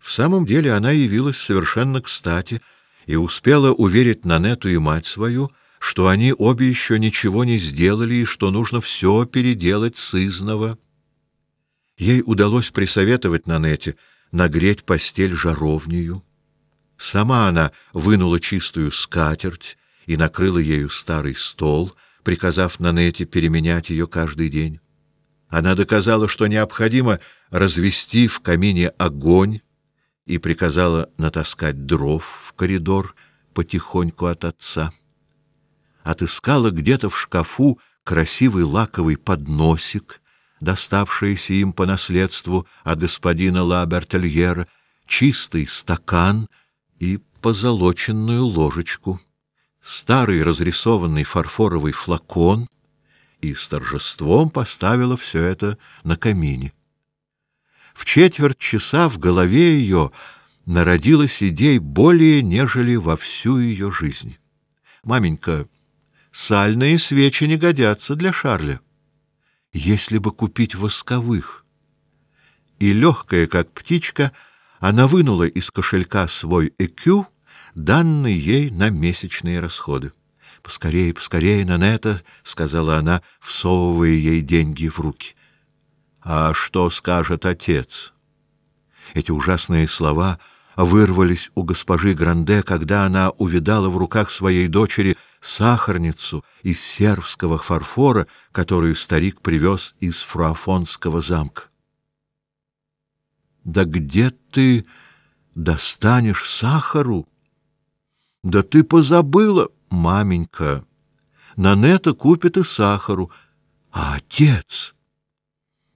В самом деле она явилась совершенно кстати и успела уверить Нанету и мать свою, что они обе еще ничего не сделали и что нужно все переделать сызново. Ей удалось присоветовать Нанете нагреть постель жаровнею. Сама она вынула чистую скатерть и накрыла ею старый стол, приказав Нанете переменять ее каждый день. Она доказала, что необходимо развести в камине огонь, и приказала натаскать дров в коридор потихоньку от отца. Отыскала где-то в шкафу красивый лаковый подносик, доставшийся им по наследству от господина Лабертельера, чистый стакан и позолоченную ложечку, старый разрисованный фарфоровый флакон и с торжеством поставила все это на камине. В четверть часа в голове ее народилась идей более, нежели во всю ее жизнь. Маменька, сальные свечи не годятся для Шарля если бы купить восковых. И легкая, как птичка, она вынула из кошелька свой ЭКЮ, данный ей на месячные расходы. «Поскорее, поскорее, Нанета», — сказала она, всовывая ей деньги в руки. «А что скажет отец?» Эти ужасные слова вырвались у госпожи Гранде, когда она увидала в руках своей дочери — сахарницу из сербского фарфора, которую старик привез из Фруафонского замка. Да где ты достанешь сахару? Да ты позабыла, маменька. Нанета купит и сахару, а отец...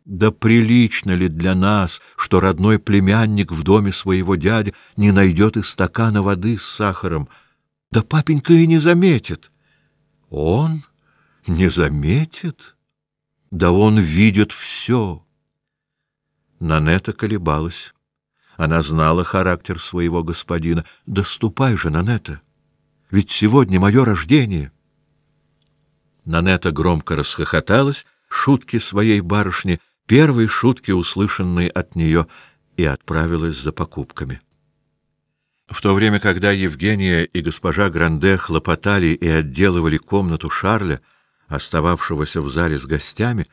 Да прилично ли для нас, что родной племянник в доме своего дяди не найдет и стакана воды с сахаром? Да папенька и не заметит. Он не заметит? Да он видит все. Нанета колебалась. Она знала характер своего господина. Да ступай же, Нанета, ведь сегодня мое рождение. Нанета громко расхохоталась, шутки своей барышни, первой шутки, услышанной от нее, и отправилась за покупками. В то время, когда Евгения и госпожа Гранде хлопотали и отделывали комнату Шарля, остававшегося в зале с гостями,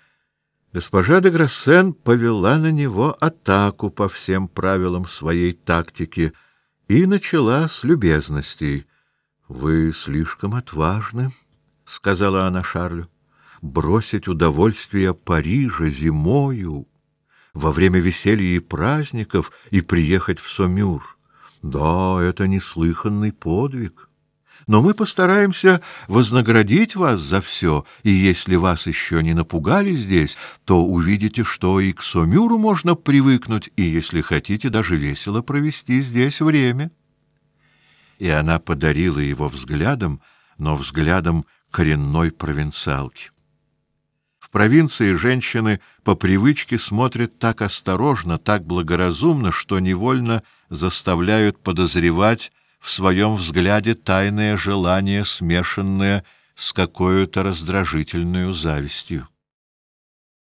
госпожа де Грассен повела на него атаку по всем правилам своей тактики и начала с любезностей. — Вы слишком отважны, — сказала она Шарлю, — бросить удовольствие Парижа зимою во время веселья и праздников и приехать в Сомюр. Да, это неслыханный подвиг. Но мы постараемся вознаградить вас за все, и если вас еще не напугали здесь, то увидите, что и к Сомюру можно привыкнуть, и, если хотите, даже весело провести здесь время. И она подарила его взглядом, но взглядом коренной провинциалки. Провинции женщины по привычке смотрят так осторожно, так благоразумно, что невольно заставляют подозревать в своем взгляде тайное желание, смешанное с какой-то раздражительной завистью.